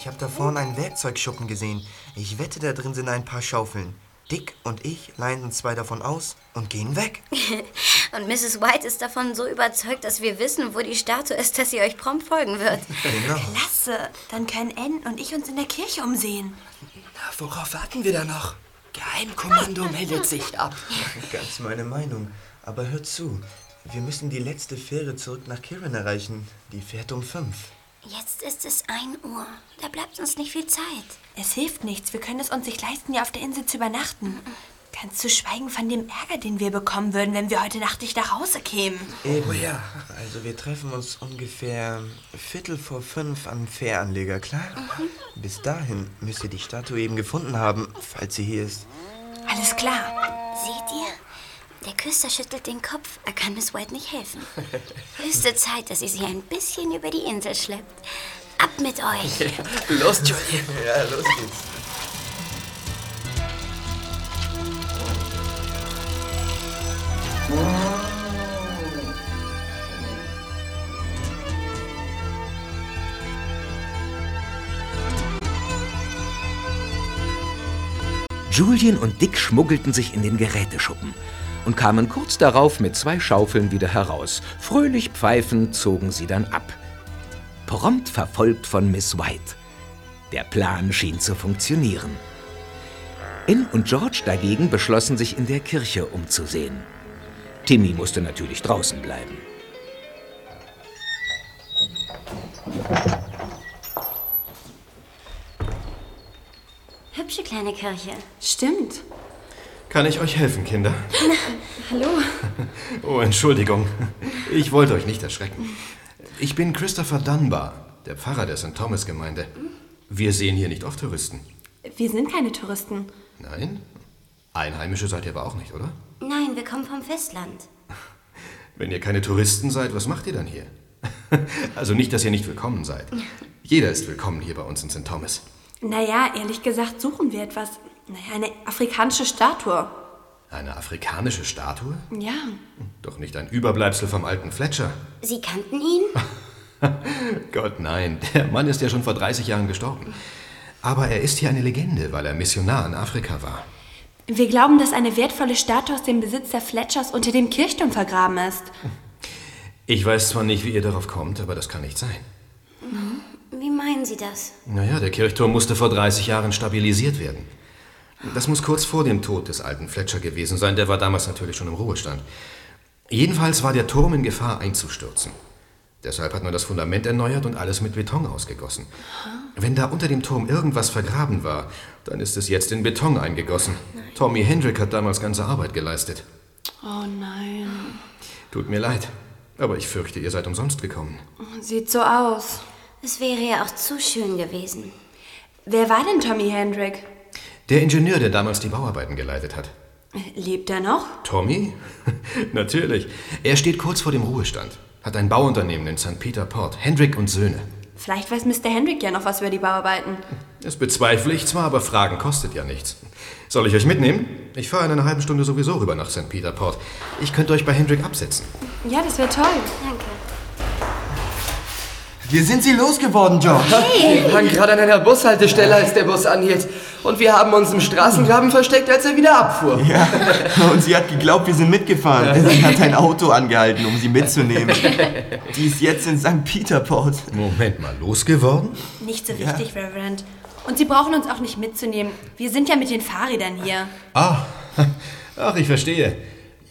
Ich habe da vorne einen Werkzeugschuppen gesehen. Ich wette, da drin sind ein paar Schaufeln. Dick und ich leihen uns zwei davon aus und gehen weg. *laughs* Und Mrs. White ist davon so überzeugt, dass wir wissen, wo die Statue ist, dass sie euch prompt folgen wird. Genau. Klasse. Dann können Ann und ich uns in der Kirche umsehen. Na, worauf warten wir da noch? Geheimkommando *laughs* meldet sich ab. Ganz meine Meinung. Aber hört zu. Wir müssen die letzte Fähre zurück nach Kirin erreichen. Die fährt um fünf. Jetzt ist es 1 Uhr. Da bleibt uns nicht viel Zeit. Es hilft nichts. Wir können es uns nicht leisten, hier auf der Insel zu übernachten. Ganz zu schweigen von dem Ärger, den wir bekommen würden, wenn wir heute Nacht nicht nach Hause kämen. Eben. ja. Also wir treffen uns ungefähr Viertel vor fünf am Fähranleger, klar? Bis dahin müsst ihr die Statue eben gefunden haben, falls sie hier ist. Alles klar. Seht ihr? Der Küster schüttelt den Kopf. Er kann Miss White nicht helfen. *laughs* Höchste Zeit, dass ihr sie ein bisschen über die Insel schleppt. Ab mit euch. Los, Julie. Ja, los geht's. Julian und Dick schmuggelten sich in den Geräteschuppen und kamen kurz darauf mit zwei Schaufeln wieder heraus. Fröhlich pfeifend zogen sie dann ab. Prompt verfolgt von Miss White. Der Plan schien zu funktionieren. Ann und George dagegen beschlossen, sich in der Kirche umzusehen. Timmy musste natürlich draußen bleiben. Hübsche kleine Kirche. Stimmt. Kann ich euch helfen, Kinder? Hallo. Oh, Entschuldigung. Ich wollte euch nicht erschrecken. Ich bin Christopher Dunbar, der Pfarrer der St. Thomas Gemeinde. Wir sehen hier nicht oft Touristen. Wir sind keine Touristen. Nein? Einheimische seid ihr aber auch nicht, oder? Nein, wir kommen vom Festland. Wenn ihr keine Touristen seid, was macht ihr dann hier? Also nicht, dass ihr nicht willkommen seid. Jeder ist willkommen hier bei uns in St. Thomas. Naja, ehrlich gesagt suchen wir etwas. Naja, eine afrikanische Statue. Eine afrikanische Statue? Ja. Doch nicht ein Überbleibsel vom alten Fletcher. Sie kannten ihn? *laughs* Gott, nein. Der Mann ist ja schon vor 30 Jahren gestorben. Aber er ist hier eine Legende, weil er Missionar in Afrika war. Wir glauben, dass eine wertvolle Statue aus dem Besitz der Fletchers unter dem Kirchturm vergraben ist. Ich weiß zwar nicht, wie ihr darauf kommt, aber das kann nicht sein. Wie meinen Sie das? Naja, der Kirchturm musste vor 30 Jahren stabilisiert werden. Das muss kurz vor dem Tod des alten Fletcher gewesen sein. Der war damals natürlich schon im Ruhestand. Jedenfalls war der Turm in Gefahr einzustürzen. Deshalb hat man das Fundament erneuert und alles mit Beton ausgegossen. Wenn da unter dem Turm irgendwas vergraben war, dann ist es jetzt in Beton eingegossen. Tommy Hendrick hat damals ganze Arbeit geleistet. Oh nein. Tut mir leid, aber ich fürchte, ihr seid umsonst gekommen. Sieht so aus. Es wäre ja auch zu schön gewesen. Wer war denn Tommy Hendrick? Der Ingenieur, der damals die Bauarbeiten geleitet hat. Lebt er noch? Tommy? *laughs* Natürlich. Er steht kurz vor dem Ruhestand. Hat ein Bauunternehmen in St. Peter Port. Hendrick und Söhne. Vielleicht weiß Mr. Hendrick ja noch was über die Bauarbeiten. Das bezweifle ich zwar, aber Fragen kostet ja nichts. Soll ich euch mitnehmen? Ich fahre in einer halben Stunde sowieso rüber nach St. Peter Port. Ich könnte euch bei Hendrick absetzen. Ja, das wäre toll. Danke. Wir sind sie losgeworden, George. *laughs* Wir waren gerade an einer Bushaltestelle, als der Bus anhielt. Und wir haben uns im Straßengraben versteckt, als er wieder abfuhr. Ja, *laughs* und sie hat geglaubt, wir sind mitgefahren. Sie hat ein Auto angehalten, um sie mitzunehmen. *laughs* Die ist jetzt in St. Peterport. Moment mal, losgeworden? Nicht so wichtig, Reverend. Und Sie brauchen uns auch nicht mitzunehmen. Wir sind ja mit den Fahrrädern hier. Ah, ach, ich verstehe.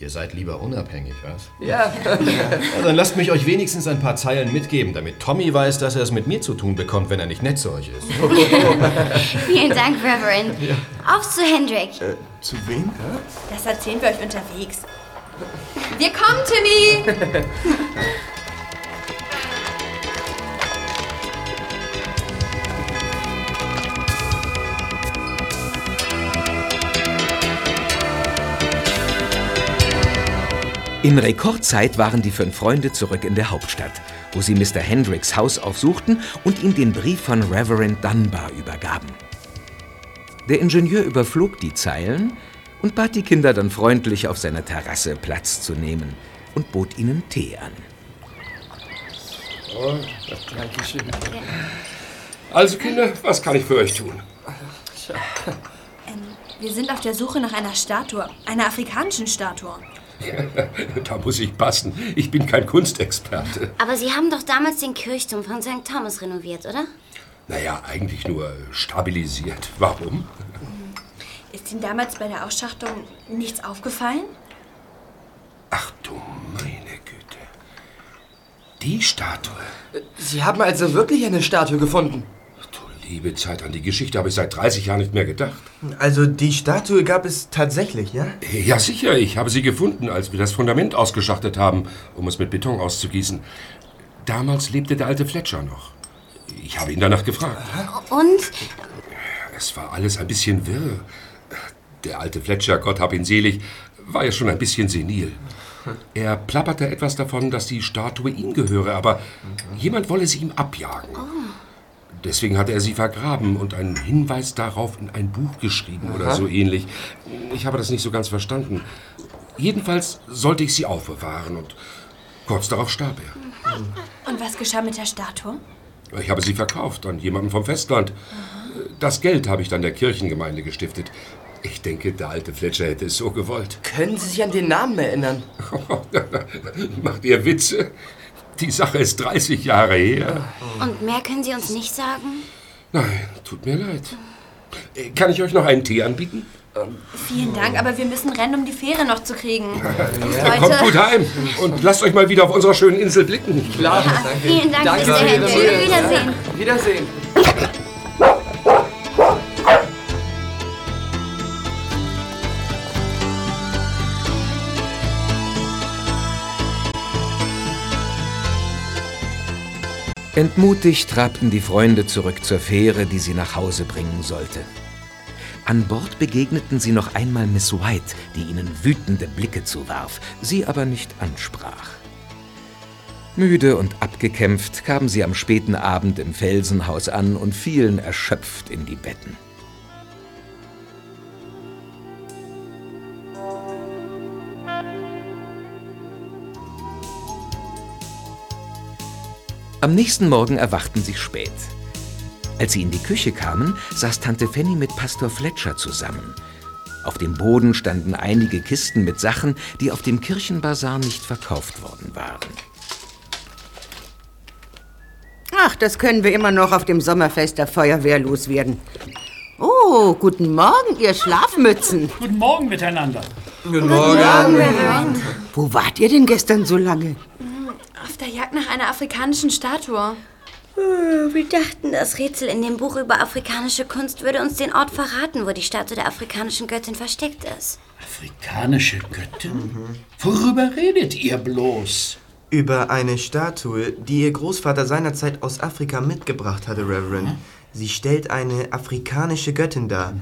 Ihr seid lieber unabhängig, was? Ja. ja. *laughs* Dann lasst mich euch wenigstens ein paar Zeilen mitgeben, damit Tommy weiß, dass er es mit mir zu tun bekommt, wenn er nicht nett zu euch ist. *laughs* Vielen Dank, Reverend. Auf zu Hendrik. Äh, zu wem? Das erzählen wir euch unterwegs. Wir kommen, Timmy! *laughs* In Rekordzeit waren die fünf Freunde zurück in der Hauptstadt, wo sie Mr. Hendricks Haus aufsuchten und ihm den Brief von Reverend Dunbar übergaben. Der Ingenieur überflog die Zeilen und bat die Kinder dann freundlich auf seiner Terrasse Platz zu nehmen und bot ihnen Tee an. Oh, danke schön. Also Kinder, was kann ich für euch tun? Ähm, wir sind auf der Suche nach einer Statue, einer afrikanischen Statue. *laughs* da muss ich passen. Ich bin kein Kunstexperte. Aber Sie haben doch damals den Kirchturm von St. Thomas renoviert, oder? Naja, eigentlich nur stabilisiert. Warum? Ist Ihnen damals bei der Ausschachtung nichts aufgefallen? Ach du meine Güte. Die Statue. Sie haben also wirklich eine Statue gefunden? Liebe Zeit, an die Geschichte habe ich seit 30 Jahren nicht mehr gedacht. Also die Statue gab es tatsächlich, ja? Ja, sicher. Ich habe sie gefunden, als wir das Fundament ausgeschachtet haben, um es mit Beton auszugießen. Damals lebte der alte Fletcher noch. Ich habe ihn danach gefragt. Und? Es war alles ein bisschen wirr. Der alte Fletcher, Gott hab ihn selig, war ja schon ein bisschen senil. Er plapperte etwas davon, dass die Statue ihm gehöre, aber jemand wolle sie ihm abjagen. Deswegen hatte er sie vergraben und einen Hinweis darauf in ein Buch geschrieben oder Aha. so ähnlich. Ich habe das nicht so ganz verstanden. Jedenfalls sollte ich sie aufbewahren und kurz darauf starb er. Und was geschah mit der Statue? Ich habe sie verkauft an jemanden vom Festland. Das Geld habe ich dann der Kirchengemeinde gestiftet. Ich denke, der alte Fletcher hätte es so gewollt. Können Sie sich an den Namen erinnern? *laughs* Macht ihr Witze? Die Sache ist 30 Jahre her. Und mehr können Sie uns nicht sagen? Nein, tut mir leid. Kann ich euch noch einen Tee anbieten? Vielen Dank, aber wir müssen rennen, um die Fähre noch zu kriegen. Dann kommt gut heim und lasst euch mal wieder auf unserer schönen Insel blicken. Klar, danke. Vielen Dank, danke. Mühe. Wiedersehen. Wiedersehen. Entmutigt trabten die Freunde zurück zur Fähre, die sie nach Hause bringen sollte. An Bord begegneten sie noch einmal Miss White, die ihnen wütende Blicke zuwarf, sie aber nicht ansprach. Müde und abgelenkt gekämpft, kamen sie am späten Abend im Felsenhaus an und fielen erschöpft in die Betten. Am nächsten Morgen erwachten sie spät. Als sie in die Küche kamen, saß Tante Fanny mit Pastor Fletcher zusammen. Auf dem Boden standen einige Kisten mit Sachen, die auf dem Kirchenbazar nicht verkauft worden waren. Ach, das können wir immer noch auf dem Sommerfest der Feuerwehr loswerden. Oh, guten Morgen, ihr Schlafmützen. Guten Morgen miteinander. Guten Morgen. Wo wart ihr denn gestern so lange? Auf der Jagd nach einer afrikanischen Statue. Hm, Wir dachten, das Rätsel in dem Buch über afrikanische Kunst würde uns den Ort verraten, wo die Statue der afrikanischen Göttin versteckt ist. Afrikanische Göttin? Worüber redet ihr bloß? Über eine Statue, die ihr Großvater seinerzeit aus Afrika mitgebracht hatte, Reverend. Sie stellt eine afrikanische Göttin dar.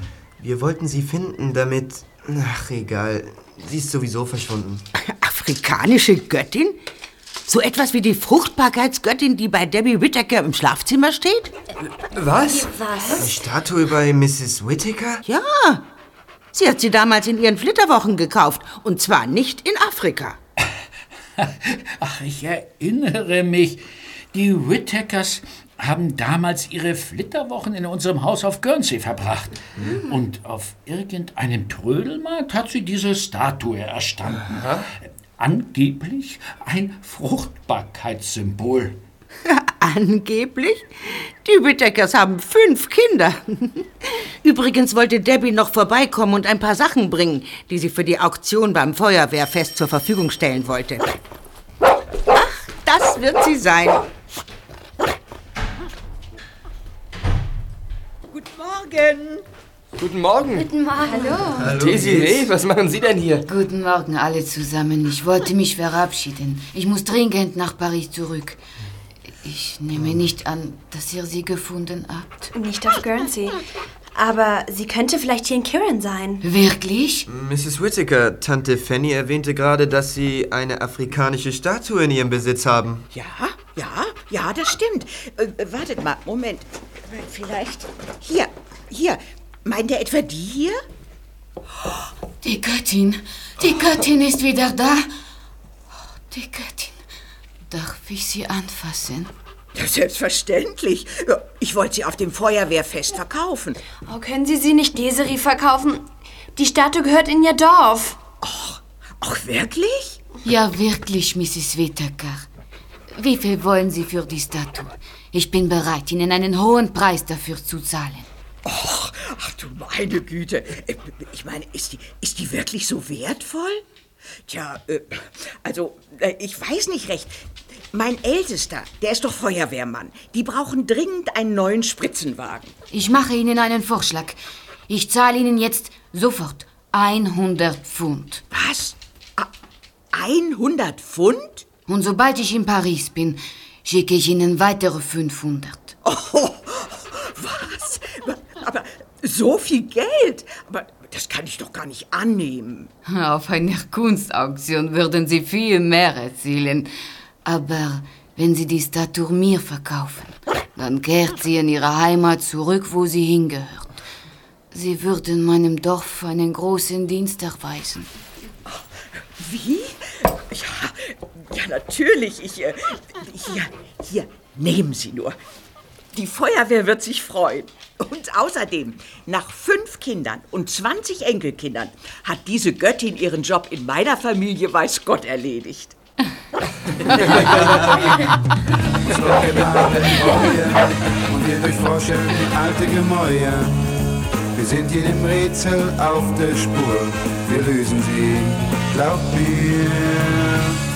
Wir wollten sie finden, damit... Ach, egal. Sie ist sowieso verschwunden. Afrikanische Göttin? So etwas wie die Fruchtbarkeitsgöttin, die bei Debbie Whittaker im Schlafzimmer steht? Was? Was? Eine Statue bei Mrs. Whittaker? Ja. Sie hat sie damals in ihren Flitterwochen gekauft. Und zwar nicht in Afrika. *laughs* Ach, ich erinnere mich. Die Whittakers haben damals ihre Flitterwochen in unserem Haus auf Guernsey verbracht. Und auf irgendeinem Trödelmarkt hat sie diese Statue erstanden. Angeblich ein Fruchtbarkeitssymbol. *laughs* Angeblich? Die Whittakers haben fünf Kinder. *laughs* Übrigens wollte Debbie noch vorbeikommen und ein paar Sachen bringen, die sie für die Auktion beim Feuerwehrfest zur Verfügung stellen wollte. Ach, das wird sie sein. Guten Morgen. Guten Morgen. Guten Morgen. Hallo. Desiree, was machen Sie denn hier? Guten Morgen alle zusammen. Ich wollte mich verabschieden. Ich muss dringend nach Paris zurück. Ich nehme nicht an, dass ihr sie gefunden habt. Nicht auf Guernsey. Aber sie könnte vielleicht hier in Kirin sein. Wirklich? Mrs. Whittaker, Tante Fanny erwähnte gerade, dass Sie eine afrikanische Statue in Ihrem Besitz haben. Ja, ja, ja, das stimmt. Äh, äh, wartet mal, Moment. Vielleicht. Hier, hier. Meint ihr etwa die hier? Die Göttin. Die Göttin ist wieder da. Die Göttin. Darf ich sie anfassen? Ja, selbstverständlich. Ich wollte sie auf dem Feuerwehrfest verkaufen. Oh, können Sie sie nicht Desiree verkaufen? Die Statue gehört in Ihr Dorf. Ach, wirklich? Ja, wirklich, Mrs. Whittaker. Wie viel wollen Sie für die Statue? Ich bin bereit, Ihnen einen hohen Preis dafür zu zahlen. Ach, ach du meine Güte. Äh, Ich meine, ist die, ist die wirklich so wertvoll? Tja, äh, also, äh, ich weiß nicht recht. Mein Ältester, der ist doch Feuerwehrmann. Die brauchen dringend einen neuen Spritzenwagen. Ich mache Ihnen einen Vorschlag. Ich zahle Ihnen jetzt sofort 100 Pfund. Was? 100 Pfund? Und sobald ich in Paris bin, schicke ich Ihnen weitere 500. Oh, so viel Geld? Aber das kann ich doch gar nicht annehmen. Auf einer Kunstauktion würden Sie viel mehr erzielen. Aber wenn Sie die Statue mir verkaufen, dann kehrt sie in ihre Heimat zurück, wo sie hingehört. Sie würden meinem Dorf einen großen Dienst erweisen. Wie? Ja, ja natürlich. Ich, äh, hier, hier, nehmen Sie nur. Die Feuerwehr wird sich freuen. Und außerdem, nach fünf Kindern und 20 Enkelkindern hat diese Göttin ihren Job in meiner Familie, weiß Gott, erledigt. wir sind jedem Rätsel auf der Spur, wir lösen sie, glaub mir.